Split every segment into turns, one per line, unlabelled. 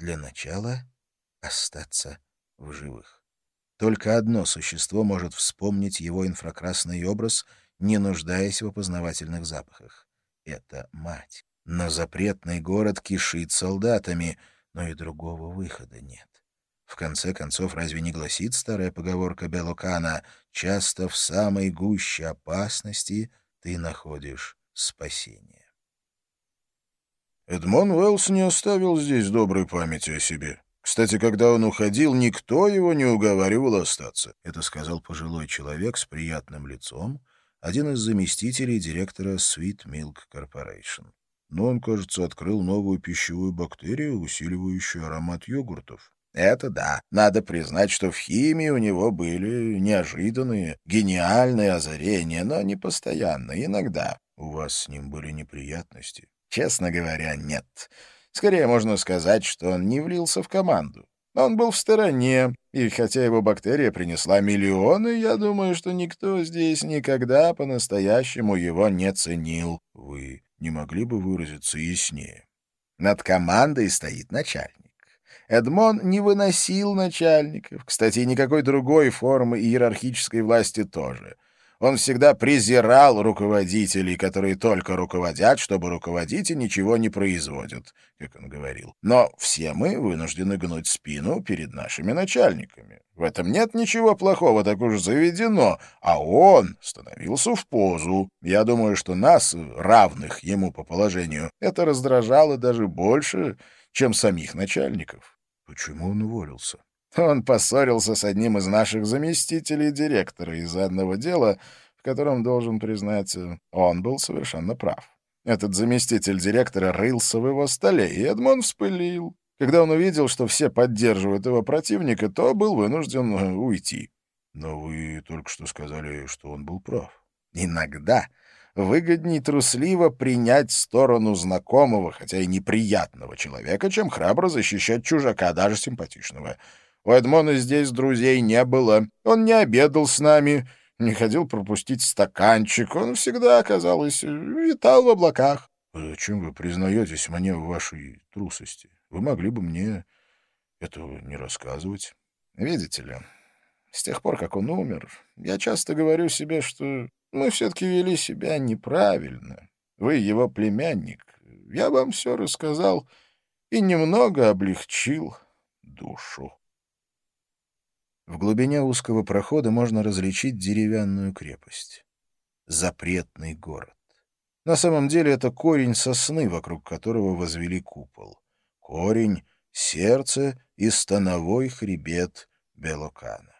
Для начала остаться в живых. Только одно существо может вспомнить его инфракрасный образ, не нуждаясь в опознавательных запахах. Это мать. Но запретный город кишит солдатами, но и другого выхода нет. В конце концов, разве не гласит старая поговорка Белокана «Часто в самой гуще опасности ты находишь спасение»?
Эдмон Уэллс не оставил здесь доброй памяти о себе. Кстати, когда он уходил, никто его не уговаривал остаться.
Это сказал пожилой человек с приятным лицом, один из заместителей директора Sweet Milk Corporation.
Но он, кажется, открыл новую пищевую бактерию, усиливающую аромат йогуртов.
Это да. Надо признать, что в химии у него были неожиданные, гениальные озарения, но не постоянно, иногда.
У вас с ним были неприятности?
Честно говоря, нет. Скорее можно сказать, что он не влился в команду. Он был в стороне, и хотя его бактерия принесла миллионы, я думаю, что никто здесь никогда по-настоящему его не ценил.
Вы не могли бы выразиться яснее?
Над командой стоит начальник. Эдмон не выносил начальников. Кстати, никакой другой формы иерархической власти тоже — он всегда презирал руководителей, которые только руководят, чтобы руководить и ничего не производят, как он говорил. Но все мы вынуждены гнуть спину перед нашими начальниками. В этом нет ничего плохого, так уж заведено. А он становился в позу. Я думаю, что нас, равных ему по положению, это раздражало даже больше, чем самих начальников.
Почему он уволился?
Он поссорился с одним из наших заместителей директора из-за одного дела, в котором, должен признать, он был совершенно прав. Этот заместитель директора рылся в его столе, и Эдмон вспылил. Когда он увидел, что все поддерживают его противника, то был вынужден э, уйти.
Но вы только что сказали, что он был прав.
Иногда выгоднее трусливо принять сторону знакомого, хотя и неприятного человека, чем храбро защищать чужака, даже симпатичного. У Эдмона здесь друзей не было. Он не обедал с нами, не ходил пропустить стаканчик. Он всегда, казалось, витал в облаках.
— Зачем вы признаетесь мне в вашей трусости? Вы могли бы мне этого не рассказывать.
Видите ли, с тех пор, как он умер, я часто говорю себе, что мы все-таки вели себя неправильно. Вы его племянник. Я вам все рассказал и немного облегчил душу. В глубине узкого прохода можно различить деревянную крепость. Запретный город. На самом деле это корень сосны, вокруг которого возвели купол. Корень — сердце и становой хребет Белокана.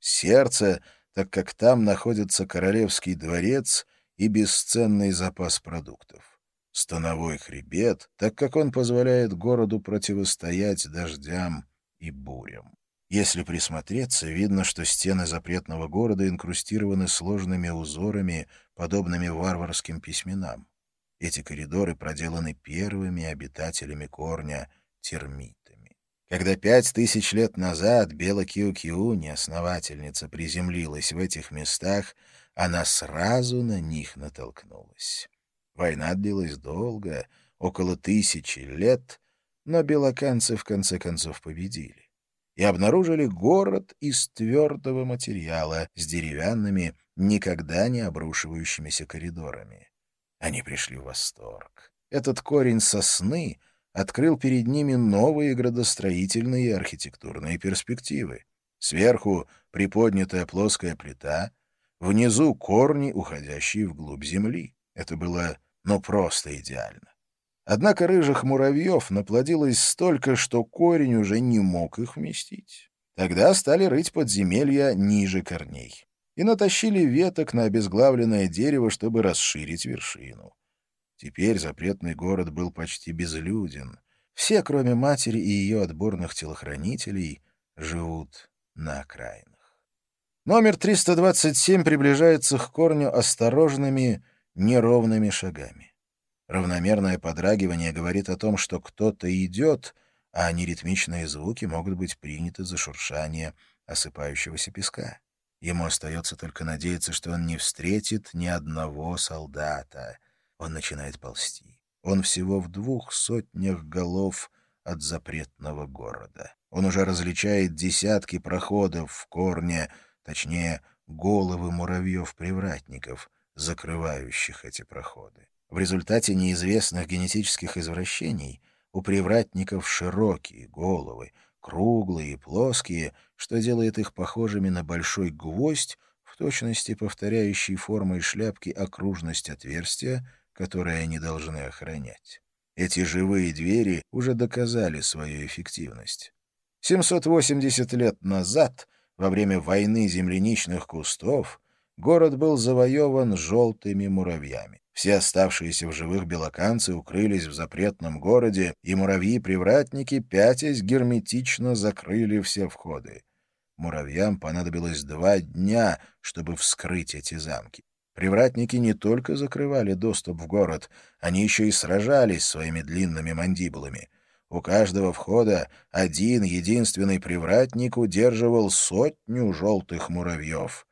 Сердце, так как там находится королевский дворец и бесценный запас продуктов. Становой хребет, так как он позволяет городу противостоять дождям и бурям. Если присмотреться, видно, что стены запретного города инкрустированы сложными узорами, подобными варварским письменам. Эти коридоры проделаны первыми обитателями корня — термитами. Когда пять тысяч лет назад Бела Киу-Киуни, основательница, приземлилась в этих местах, она сразу на них натолкнулась. Война длилась долго, около тысячи лет, но белоканцы в конце концов победили и обнаружили город из твердого материала с деревянными, никогда не обрушивающимися коридорами. Они пришли в восторг. Этот корень сосны открыл перед ними новые градостроительные и архитектурные перспективы. Сверху приподнятая плоская плита, внизу корни, уходящие вглубь земли. Это было, ну, просто идеально. Однако рыжих муравьев наплодилось столько, что корень уже не мог их вместить. Тогда стали рыть подземелья ниже корней и натащили веток на обезглавленное дерево, чтобы расширить вершину. Теперь запретный город был почти безлюден. Все, кроме матери и ее отборных телохранителей, живут на окраинах. Номер 327 приближается к корню осторожными, неровными шагами. Равномерное подрагивание говорит о том, что кто-то идет, а неритмичные звуки могут быть приняты за шуршание осыпающегося песка. Ему остается только надеяться, что он не встретит ни одного солдата. Он начинает ползти. Он всего в двух сотнях голов
от запретного города. Он уже различает десятки проходов в корне, точнее, головы муравьев-привратников, закрывающих эти проходы. В результате неизвестных генетических извращений у привратников широкие головы, круглые и плоские, что делает их похожими на большой гвоздь, в точности повторяющий формой шляпки окружность отверстия, которое они должны охранять. Эти живые двери уже доказали свою эффективность. 780 лет назад, во время войны земляничных кустов, город был завоеван желтыми муравьями. Все оставшиеся в живых белоканцы укрылись в запретном городе, и муравьи-привратники, пятясь, герметично закрыли все входы. Муравьям понадобилось два дня, чтобы вскрыть эти замки. Привратники не только закрывали доступ в город, они еще и сражались своими длинными мандибулами. У каждого входа один единственный привратник удерживал сотню желтых муравьев.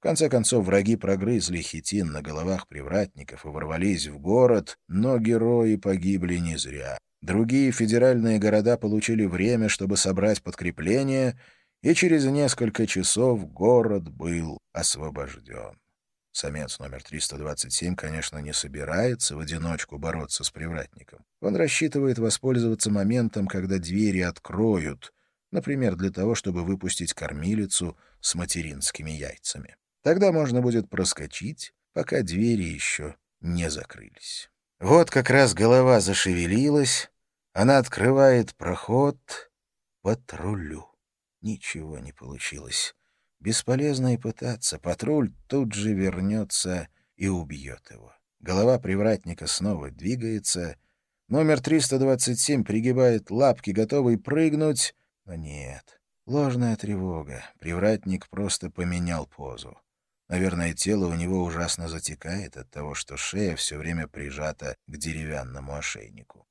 В конце концов, враги прогрызли хитин на головах привратников и ворвались в город, но герои погибли не зря. Другие федеральные города получили время, чтобы собрать подкрепление, и через несколько часов город был освобожден. Самец номер 327, конечно, не собирается в одиночку бороться с привратником. Он рассчитывает воспользоваться моментом, когда двери откроют, например, для того, чтобы выпустить кормилицу с материнскими яйцами. Тогда можно будет проскочить, пока двери еще не закрылись. Вот как раз голова зашевелилась, она открывает проход патрулю. Ничего не получилось. Бесполезно и пытаться. Патруль тут же вернется и убьет его. Голова привратника снова двигается. Номер 327 пригибает лапки, готовый прыгнуть. Но нет. Ложная тревога. Привратник просто поменял позу. Наверное, тело у него ужасно затекает от того, что шея все время прижата к деревянному ошейнику.